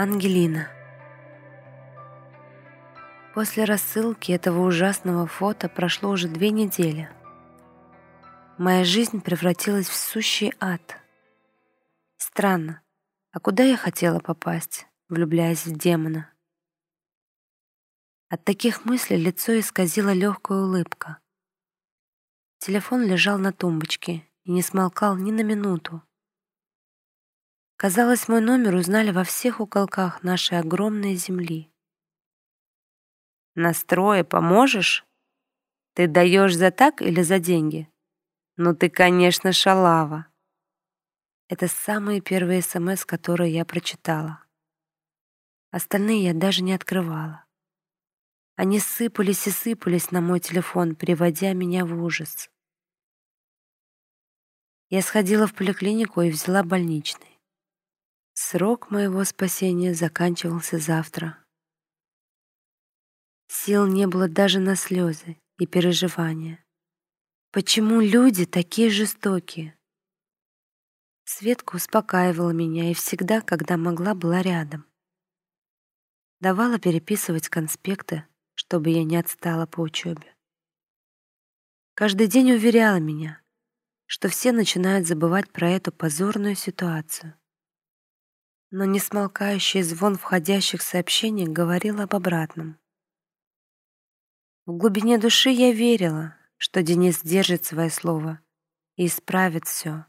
Ангелина. После рассылки этого ужасного фото прошло уже две недели. Моя жизнь превратилась в сущий ад. Странно, а куда я хотела попасть, влюбляясь в демона? От таких мыслей лицо исказила легкая улыбка. Телефон лежал на тумбочке и не смолкал ни на минуту. Казалось, мой номер узнали во всех уголках нашей огромной земли. «Настрое поможешь? Ты даешь за так или за деньги? Ну ты, конечно, шалава!» Это самые первые СМС, которые я прочитала. Остальные я даже не открывала. Они сыпались и сыпались на мой телефон, приводя меня в ужас. Я сходила в поликлинику и взяла больничный. Срок моего спасения заканчивался завтра. Сил не было даже на слезы и переживания. Почему люди такие жестокие? Светка успокаивала меня и всегда, когда могла, была рядом. Давала переписывать конспекты, чтобы я не отстала по учебе. Каждый день уверяла меня, что все начинают забывать про эту позорную ситуацию но несмолкающий звон входящих сообщений говорил об обратном. В глубине души я верила, что Денис держит свое слово и исправит все.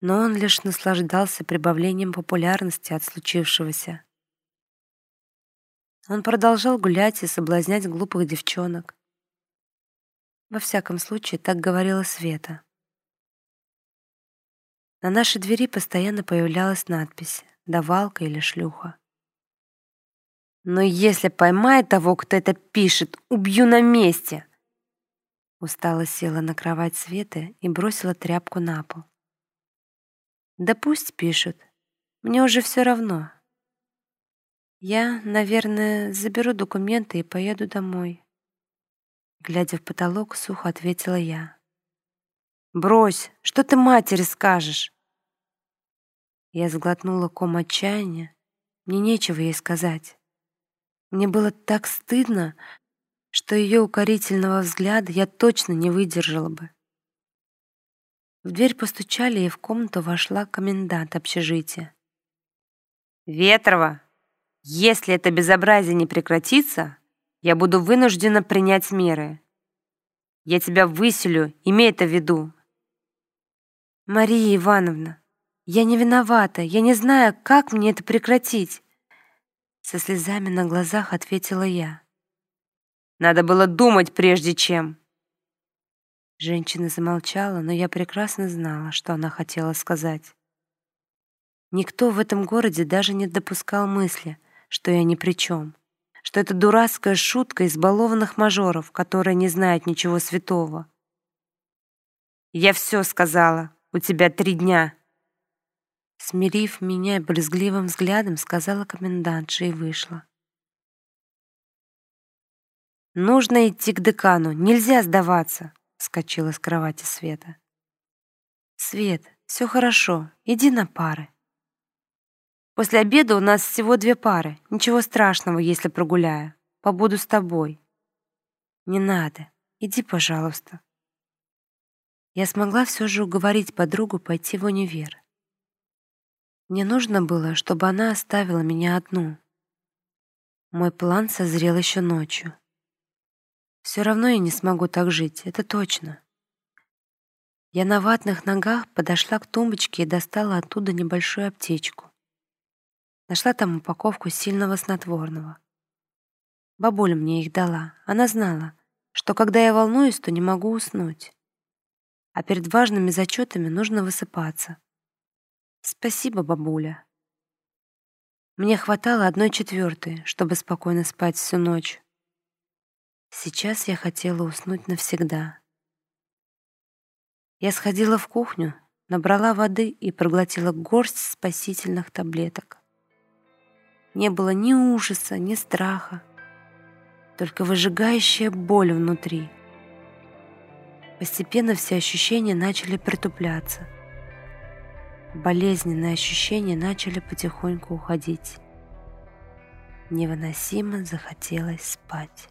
Но он лишь наслаждался прибавлением популярности от случившегося. Он продолжал гулять и соблазнять глупых девчонок. Во всяком случае, так говорила Света. На нашей двери постоянно появлялась надпись «Давалка» или «Шлюха». «Но если поймает того, кто это пишет, убью на месте!» Устала села на кровать Светы и бросила тряпку на пол. «Да пусть пишут. Мне уже все равно. Я, наверное, заберу документы и поеду домой». Глядя в потолок, сухо ответила я. Брось, что ты матери скажешь?» Я сглотнула ком отчаяния. Мне нечего ей сказать. Мне было так стыдно, что ее укорительного взгляда я точно не выдержала бы. В дверь постучали, и в комнату вошла комендант общежития. «Ветрова, если это безобразие не прекратится, я буду вынуждена принять меры. Я тебя выселю, имей это в виду. «Мария Ивановна, я не виновата, я не знаю, как мне это прекратить!» Со слезами на глазах ответила я. «Надо было думать, прежде чем!» Женщина замолчала, но я прекрасно знала, что она хотела сказать. Никто в этом городе даже не допускал мысли, что я ни при чем, что это дурацкая шутка избалованных мажоров, которые не знают ничего святого. «Я все сказала!» У тебя три дня!» Смирив меня брезгливым взглядом, сказала комендантша и вышла. «Нужно идти к декану, нельзя сдаваться!» Скочила с кровати Света. «Свет, все хорошо, иди на пары». «После обеда у нас всего две пары. Ничего страшного, если прогуляю. Побуду с тобой». «Не надо. Иди, пожалуйста», я смогла все же уговорить подругу пойти в универ. Мне нужно было, чтобы она оставила меня одну. Мой план созрел еще ночью. Все равно я не смогу так жить, это точно. Я на ватных ногах подошла к тумбочке и достала оттуда небольшую аптечку. Нашла там упаковку сильного снотворного. Бабуля мне их дала. Она знала, что когда я волнуюсь, то не могу уснуть а перед важными зачетами нужно высыпаться. Спасибо, бабуля. Мне хватало одной четвертой, чтобы спокойно спать всю ночь. Сейчас я хотела уснуть навсегда. Я сходила в кухню, набрала воды и проглотила горсть спасительных таблеток. Не было ни ужаса, ни страха, только выжигающая боль внутри — Постепенно все ощущения начали притупляться. Болезненные ощущения начали потихоньку уходить. Невыносимо захотелось спать.